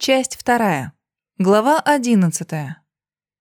Часть вторая. Глава одиннадцатая.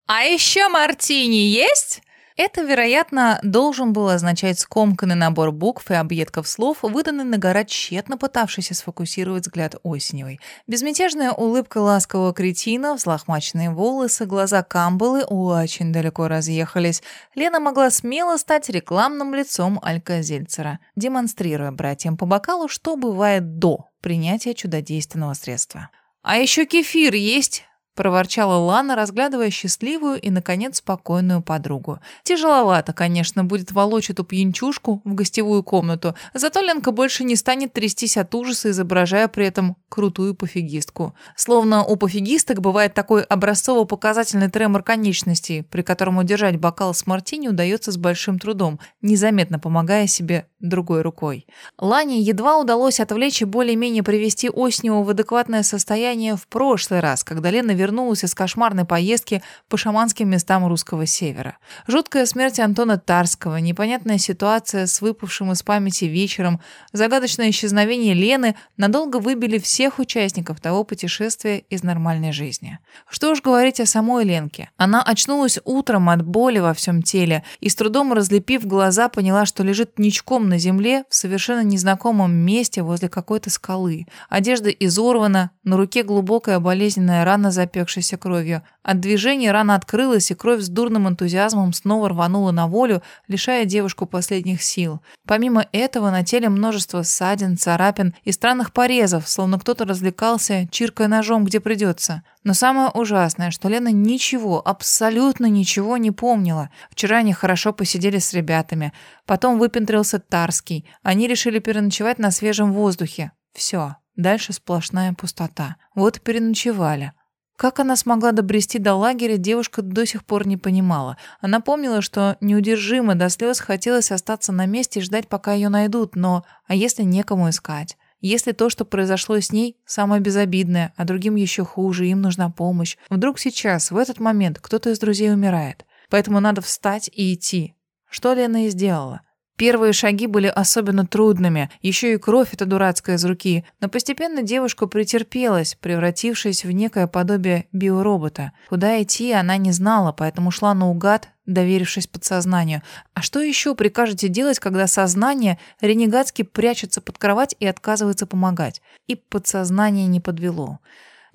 «А еще мартини есть?» Это, вероятно, должен был означать скомканный набор букв и объедков слов, выданный на гора тщетно пытавшийся сфокусировать взгляд Осеневой. Безмятежная улыбка ласкового кретина, взлохмаченные волосы, глаза камбалы очень далеко разъехались. Лена могла смело стать рекламным лицом Алькозельцера, демонстрируя братьям по бокалу, что бывает до принятия чудодейственного средства. «А еще кефир есть?» Проворчала Лана, разглядывая счастливую и, наконец, спокойную подругу. Тяжеловато, конечно, будет волочь эту пьянчушку в гостевую комнату, зато Ленка больше не станет трястись от ужаса, изображая при этом крутую пофигистку. Словно у пофигисток бывает такой образцово-показательный тремор конечностей, при котором удержать бокал с мартини удается с большим трудом, незаметно помогая себе другой рукой. Лане едва удалось отвлечь и более-менее привести Осневу в адекватное состояние в прошлый раз, когда Лена вернулась вернулась из кошмарной поездки по шаманским местам русского севера. Жуткая смерть Антона Тарского, непонятная ситуация с выпавшим из памяти вечером, загадочное исчезновение Лены надолго выбили всех участников того путешествия из нормальной жизни. Что уж говорить о самой Ленке. Она очнулась утром от боли во всем теле и с трудом разлепив глаза поняла, что лежит ничком на земле в совершенно незнакомом месте возле какой-то скалы. Одежда изорвана, на руке глубокая болезненная рана запекшаяся запекшейся кровью. От движения рана открылась, и кровь с дурным энтузиазмом снова рванула на волю, лишая девушку последних сил. Помимо этого, на теле множество ссадин, царапин и странных порезов, словно кто-то развлекался, чиркая ножом, где придется. Но самое ужасное, что Лена ничего, абсолютно ничего не помнила. Вчера они хорошо посидели с ребятами. Потом выпендрился Тарский. Они решили переночевать на свежем воздухе. Все. Дальше сплошная пустота. Вот переночевали. Как она смогла добрести до лагеря, девушка до сих пор не понимала. Она помнила, что неудержимо до слез хотелось остаться на месте и ждать, пока ее найдут, но а если некому искать? Если то, что произошло с ней, самое безобидное, а другим еще хуже, им нужна помощь. Вдруг сейчас, в этот момент, кто-то из друзей умирает. Поэтому надо встать и идти. Что Лена и сделала. Первые шаги были особенно трудными, еще и кровь эта дурацкая из руки, но постепенно девушка претерпелась, превратившись в некое подобие биоробота. Куда идти она не знала, поэтому шла наугад, доверившись подсознанию. А что еще прикажете делать, когда сознание ренегатски прячется под кровать и отказывается помогать? И подсознание не подвело.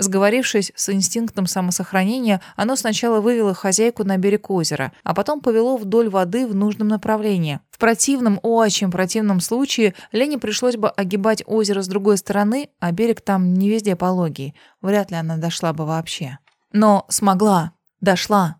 Сговорившись с инстинктом самосохранения, оно сначала вывело хозяйку на берег озера, а потом повело вдоль воды в нужном направлении. В противном, очень противном случае Лене пришлось бы огибать озеро с другой стороны, а берег там не везде пологий. Вряд ли она дошла бы вообще. Но смогла. Дошла.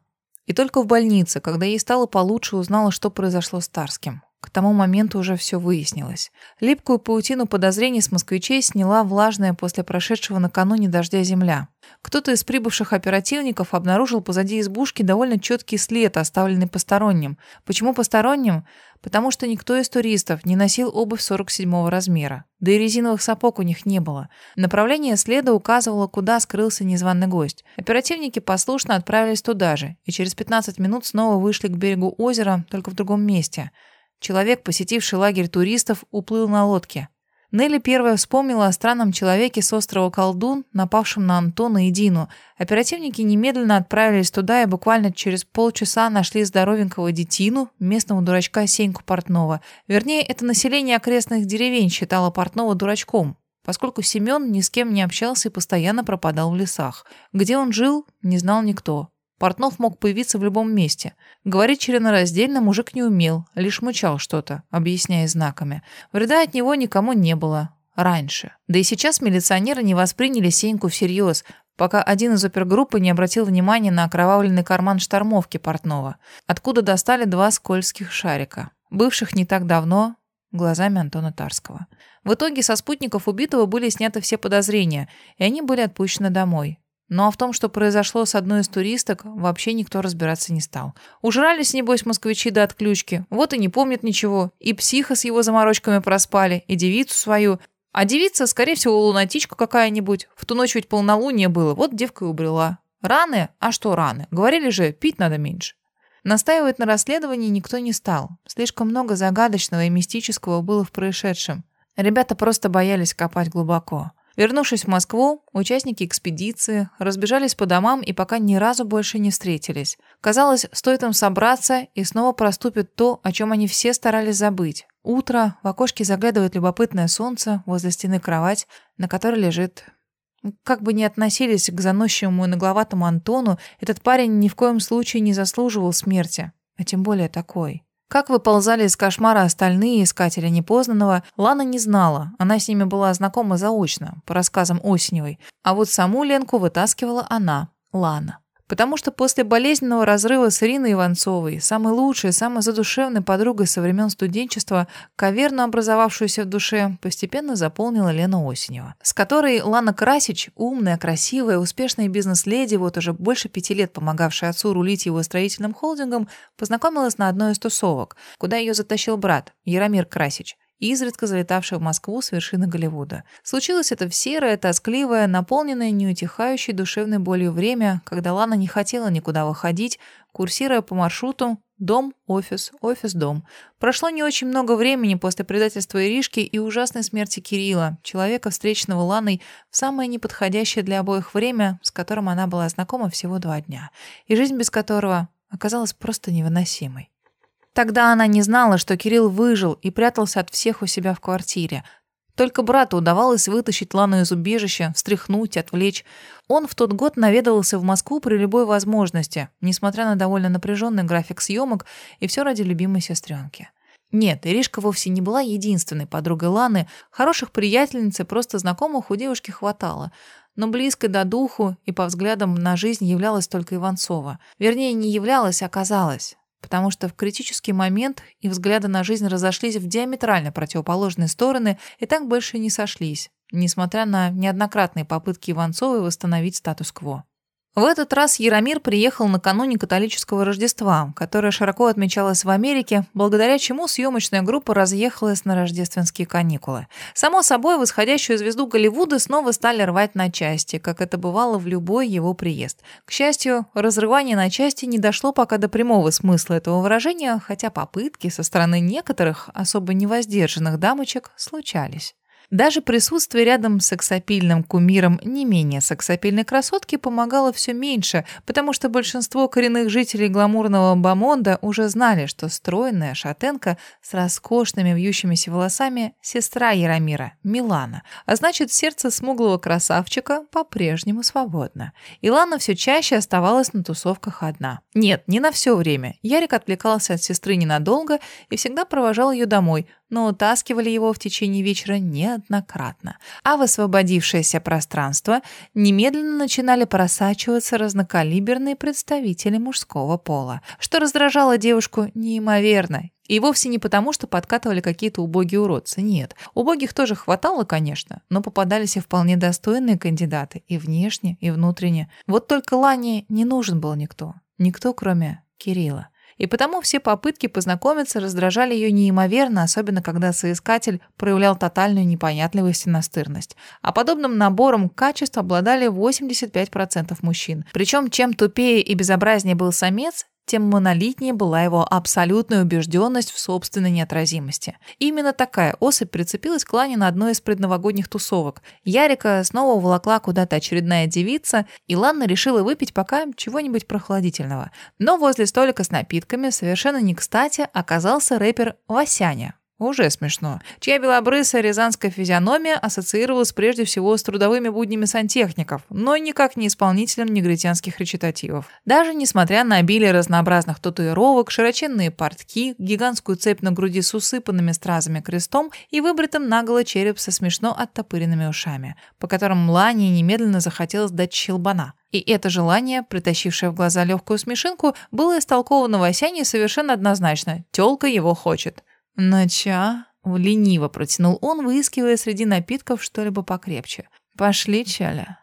И только в больнице, когда ей стало получше, узнала, что произошло с Тарским. Тому моменту уже все выяснилось. Липкую паутину подозрений с москвичей сняла влажная после прошедшего накануне дождя земля. Кто-то из прибывших оперативников обнаружил позади избушки довольно четкий след, оставленный посторонним. Почему посторонним? Потому что никто из туристов не носил обувь 47 размера. Да и резиновых сапог у них не было. Направление следа указывало, куда скрылся незваный гость. Оперативники послушно отправились туда же, и через 15 минут снова вышли к берегу озера, только в другом месте – Человек, посетивший лагерь туристов, уплыл на лодке. Нелли первая вспомнила о странном человеке с острова Колдун, напавшем на Антона и Дину. Оперативники немедленно отправились туда и буквально через полчаса нашли здоровенького детину, местного дурачка Сеньку Портнова. Вернее, это население окрестных деревень считало Портнова дурачком, поскольку Семен ни с кем не общался и постоянно пропадал в лесах. Где он жил, не знал никто. Портнов мог появиться в любом месте. Говорить членораздельно мужик не умел, лишь мычал что-то, объясняя знаками. Вреда от него никому не было. Раньше. Да и сейчас милиционеры не восприняли Сеньку всерьез, пока один из опергруппы не обратил внимания на окровавленный карман штормовки Портнова, откуда достали два скользких шарика, бывших не так давно глазами Антона Тарского. В итоге со спутников убитого были сняты все подозрения, и они были отпущены домой. Ну а в том, что произошло с одной из туристок, вообще никто разбираться не стал. Ужрались, небось, москвичи до отключки. Вот и не помнят ничего. И психа с его заморочками проспали, и девицу свою. А девица, скорее всего, лунатичка какая-нибудь. В ту ночь ведь полнолуние было, вот девка и убрела. Раны? А что раны? Говорили же, пить надо меньше. Настаивать на расследовании никто не стал. Слишком много загадочного и мистического было в происшедшем. Ребята просто боялись копать глубоко. Вернувшись в Москву, участники экспедиции разбежались по домам и пока ни разу больше не встретились. Казалось, стоит им собраться, и снова проступит то, о чем они все старались забыть. Утро, в окошке заглядывает любопытное солнце, возле стены кровать, на которой лежит... Как бы ни относились к заносчивому и нагловатому Антону, этот парень ни в коем случае не заслуживал смерти, а тем более такой. Как выползали из кошмара остальные искатели непознанного, Лана не знала. Она с ними была знакома заочно, по рассказам Осеневой. А вот саму Ленку вытаскивала она, Лана. Потому что после болезненного разрыва с Ириной Иванцовой, самой лучшей, самой задушевной подругой со времен студенчества, каверну, образовавшуюся в душе, постепенно заполнила Лена Осенева, с которой Лана Красич, умная, красивая, успешная бизнес-леди, вот уже больше пяти лет помогавшая отцу рулить его строительным холдингом, познакомилась на одной из тусовок, куда ее затащил брат, Яромир Красич изредка залетавшая в Москву с вершины Голливуда. Случилось это в серое, тоскливое, наполненное неутихающей душевной болью время, когда Лана не хотела никуда выходить, курсируя по маршруту дом, офис, офис, дом. Прошло не очень много времени после предательства Иришки и ужасной смерти Кирилла, человека, встреченного Ланой в самое неподходящее для обоих время, с которым она была знакома всего два дня, и жизнь без которого оказалась просто невыносимой. Тогда она не знала, что Кирилл выжил и прятался от всех у себя в квартире. Только брату удавалось вытащить Лану из убежища, встряхнуть, отвлечь. Он в тот год наведывался в Москву при любой возможности, несмотря на довольно напряженный график съемок, и все ради любимой сестренки. Нет, Иришка вовсе не была единственной подругой Ланы, хороших приятельниц и просто знакомых у девушки хватало. Но близкой до духу и по взглядам на жизнь являлась только Иванцова. Вернее, не являлась, а казалась потому что в критический момент их взгляды на жизнь разошлись в диаметрально противоположные стороны и так больше не сошлись, несмотря на неоднократные попытки Иванцовой восстановить статус-кво. В этот раз Яромир приехал накануне католического Рождества, которое широко отмечалось в Америке, благодаря чему съемочная группа разъехалась на рождественские каникулы. Само собой, восходящую звезду Голливуда снова стали рвать на части, как это бывало в любой его приезд. К счастью, разрывание на части не дошло пока до прямого смысла этого выражения, хотя попытки со стороны некоторых особо невоздержанных дамочек случались. Даже присутствие рядом с сексапильным кумиром не менее сексапильной красотки помогало все меньше, потому что большинство коренных жителей гламурного Бамонда уже знали, что стройная шатенка с роскошными вьющимися волосами – сестра Яромира, Милана, а значит, сердце смуглого красавчика по-прежнему свободно. Илана все чаще оставалась на тусовках одна. Нет, не на все время. Ярик отвлекался от сестры ненадолго и всегда провожал ее домой – но утаскивали его в течение вечера неоднократно. А в освободившееся пространство немедленно начинали просачиваться разнокалиберные представители мужского пола, что раздражало девушку неимоверно. И вовсе не потому, что подкатывали какие-то убогие уродцы. Нет, убогих тоже хватало, конечно, но попадались и вполне достойные кандидаты и внешне, и внутренне. Вот только Лане не нужен был никто. Никто, кроме Кирилла и потому все попытки познакомиться раздражали ее неимоверно, особенно когда соискатель проявлял тотальную непонятливость и настырность. А подобным набором качеств обладали 85% мужчин. Причем чем тупее и безобразнее был самец, тем монолитнее была его абсолютная убежденность в собственной неотразимости. именно такая особь прицепилась к Лане на одной из предновогодних тусовок. Ярика снова уволокла куда-то очередная девица, и Лана решила выпить пока чего-нибудь прохладительного. Но возле столика с напитками совершенно не кстати оказался рэпер Васяня, уже смешно. Чья белобрысая рязанская физиономия ассоциировалась прежде всего с трудовыми буднями сантехников, но никак не исполнителем негритянских речитативов. Даже несмотря на обилие разнообразных татуировок, широченные портки, гигантскую цепь на груди с усыпанными стразами крестом и выбритым наголо череп со смешно оттопыренными ушами, по которым Лане немедленно захотелось дать щелбана. И это желание, притащившее в глаза легкую смешинку, было истолковано в Осяне совершенно однозначно. Тёлка его хочет. «Нача?» — лениво протянул он, выискивая среди напитков что-либо покрепче. «Пошли, Чаля».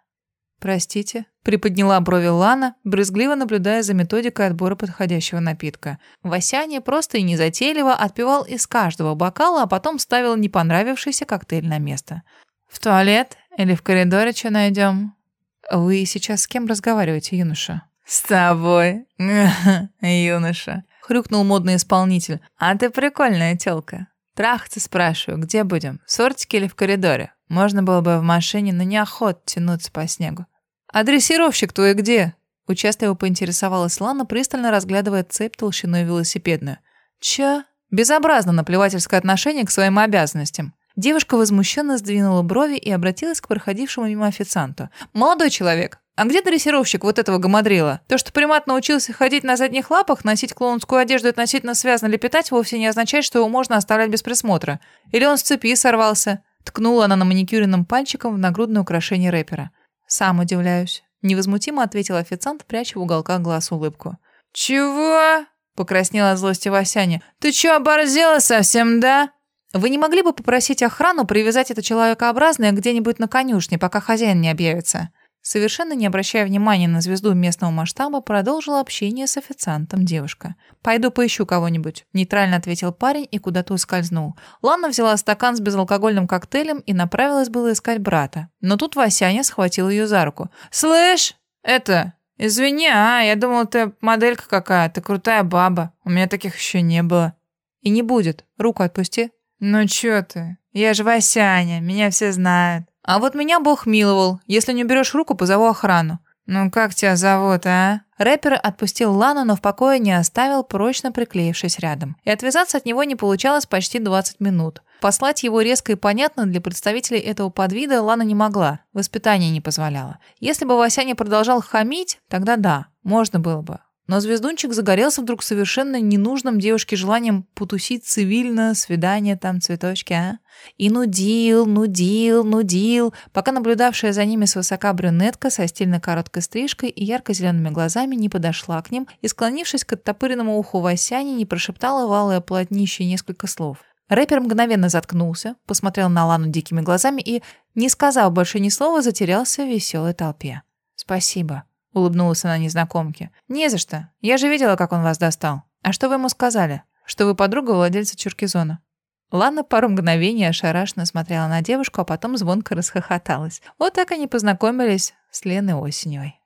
«Простите», — приподняла брови Лана, брезгливо наблюдая за методикой отбора подходящего напитка. Васяне просто и незатейливо отпивал из каждого бокала, а потом ставил не понравившийся коктейль на место. «В туалет? Или в коридоре что найдем?» «Вы сейчас с кем разговариваете, юноша?» «С тобой, юноша», хрюкнул модный исполнитель. «А ты прикольная тёлка. Трахаться спрашиваю, где будем, в сортике или в коридоре? Можно было бы в машине, но неохот тянуться по снегу. А дрессировщик твой где? Участливо поинтересовалась Лана, пристально разглядывая цепь толщиной велосипедную. Ча? Безобразно наплевательское отношение к своим обязанностям. Девушка возмущенно сдвинула брови и обратилась к проходившему мимо официанту. «Молодой человек, а где дрессировщик вот этого гамадрила? То, что примат научился ходить на задних лапах, носить клоунскую одежду и относительно связно лепетать, вовсе не означает, что его можно оставлять без присмотра. Или он с цепи сорвался?» Ткнула она на маникюренным пальчиком в нагрудное украшение рэпера. «Сам удивляюсь», — невозмутимо ответил официант, пряча в уголках глаз улыбку. «Чего?» — покраснела от злости Васяня. «Ты чё, оборзела совсем, да?» «Вы не могли бы попросить охрану привязать это человекообразное где-нибудь на конюшне, пока хозяин не объявится?» Совершенно не обращая внимания на звезду местного масштаба, продолжила общение с официантом девушка. «Пойду поищу кого-нибудь», – нейтрально ответил парень и куда-то ускользнул. Лана взяла стакан с безалкогольным коктейлем и направилась было искать брата. Но тут Васяня схватил ее за руку. «Слышь, это, извини, а, я думал, ты моделька какая-то, крутая баба. У меня таких еще не было». «И не будет. Руку отпусти». «Ну чё ты? Я же Васяня, меня все знают». А вот меня Бог миловал. Если не уберешь руку, позову охрану. Ну как тебя зовут, а? Рэпер отпустил Лану, но в покое не оставил, прочно приклеившись рядом. И отвязаться от него не получалось почти 20 минут. Послать его резко и понятно для представителей этого подвида Лана не могла, воспитание не позволяло. Если бы Васяня продолжал хамить, тогда да, можно было бы. Но звездунчик загорелся вдруг совершенно ненужным девушке желанием потусить цивильно, свидание там, цветочки, а? И нудил, нудил, нудил, пока наблюдавшая за ними свысока брюнетка со стильно короткой стрижкой и ярко-зелеными глазами не подошла к ним и, склонившись к оттопыренному уху Васяни, не прошептала валое плотнище несколько слов. Рэпер мгновенно заткнулся, посмотрел на Лану дикими глазами и, не сказав больше ни слова, затерялся в веселой толпе. «Спасибо», — улыбнулась она незнакомке. «Не за что. Я же видела, как он вас достал. А что вы ему сказали? Что вы подруга владельца Чуркизона?» Лана пару мгновений ошарашенно смотрела на девушку, а потом звонко расхохоталась. Вот так они познакомились с Леной Осеневой.